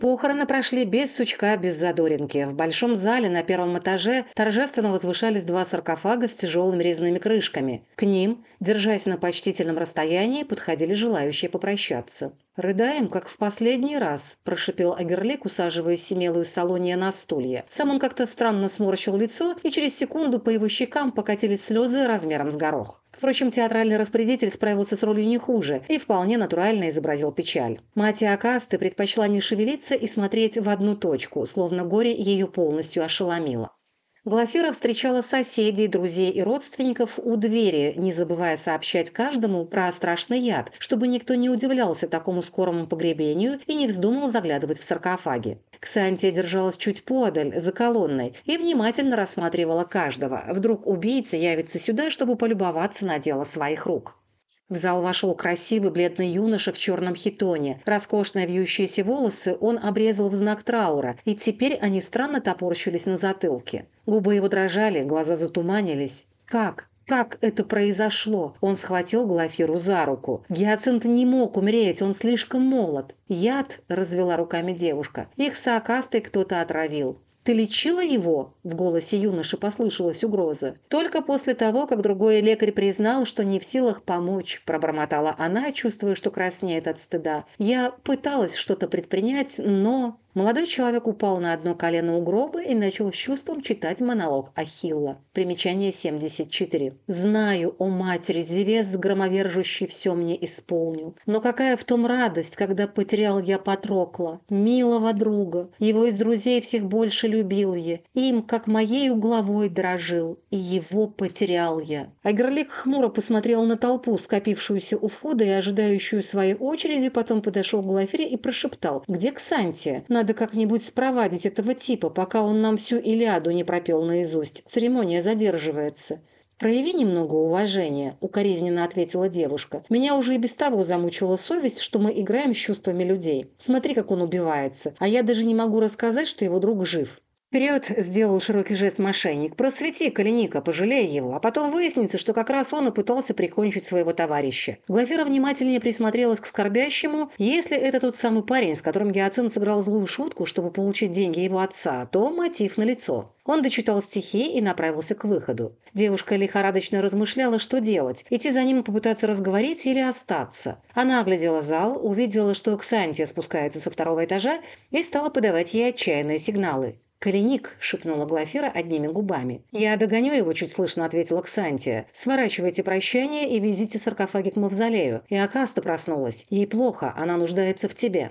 Похороны прошли без сучка, без задоринки. В большом зале на первом этаже торжественно возвышались два саркофага с тяжелыми резными крышками. К ним, держась на почтительном расстоянии, подходили желающие попрощаться. «Рыдаем, как в последний раз», – прошипел Агерлик, усаживаясь Семелую Салония на стулья. Сам он как-то странно сморщил лицо, и через секунду по его щекам покатились слезы размером с горох. Впрочем, театральный распорядитель справился с ролью не хуже и вполне натурально изобразил печаль. Мать Акасты предпочла не шевелиться и смотреть в одну точку, словно горе ее полностью ошеломило. Глафира встречала соседей, друзей и родственников у двери, не забывая сообщать каждому про страшный яд, чтобы никто не удивлялся такому скорому погребению и не вздумал заглядывать в саркофаги. Ксантия держалась чуть подаль, за колонной, и внимательно рассматривала каждого. Вдруг убийца явится сюда, чтобы полюбоваться на дело своих рук. В зал вошел красивый бледный юноша в черном хитоне. Роскошные вьющиеся волосы он обрезал в знак траура, и теперь они странно топорщились на затылке. Губы его дрожали, глаза затуманились. «Как? Как это произошло? Он схватил Глафиру за руку. Гиацинт не мог умереть, он слишком молод. Яд, развела руками девушка. Их саакастой кто-то отравил. «Ты лечила его?» – в голосе юноши послышалась угроза. «Только после того, как другой лекарь признал, что не в силах помочь», – пробормотала она, чувствуя, что краснеет от стыда. «Я пыталась что-то предпринять, но...» Молодой человек упал на одно колено у гроба и начал с чувством читать монолог Ахилла. Примечание 74. «Знаю, о матери, Зевес громовержущий все мне исполнил. Но какая в том радость, когда потерял я Патрокла, милого друга. Его из друзей всех больше любил я. Им, как моей угловой, дрожил. И его потерял я». Агерлик хмуро посмотрел на толпу, скопившуюся у входа и ожидающую своей очереди, потом подошел к Глафире и прошептал «Где Ксантия? Надо как-нибудь спровадить этого типа, пока он нам всю Илиаду не пропел наизусть. Церемония задерживается». «Прояви немного уважения», – укоризненно ответила девушка. «Меня уже и без того замучила совесть, что мы играем с чувствами людей. Смотри, как он убивается. А я даже не могу рассказать, что его друг жив». Вперед сделал широкий жест мошенник. «Просвети Калиника, пожалей его, а потом выяснится, что как раз он и пытался прикончить своего товарища». Глафира внимательнее присмотрелась к скорбящему. Если это тот самый парень, с которым Геоцин сыграл злую шутку, чтобы получить деньги его отца, то мотив налицо. Он дочитал стихи и направился к выходу. Девушка лихорадочно размышляла, что делать – идти за ним и попытаться разговорить или остаться. Она оглядела зал, увидела, что Ксантия спускается со второго этажа и стала подавать ей отчаянные сигналы. «Кореник!» – шепнула Глафира одними губами. «Я догоню его», – чуть слышно ответила Ксантия. «Сворачивайте прощание и везите саркофаги к мавзолею». И Акаста проснулась. Ей плохо, она нуждается в тебе.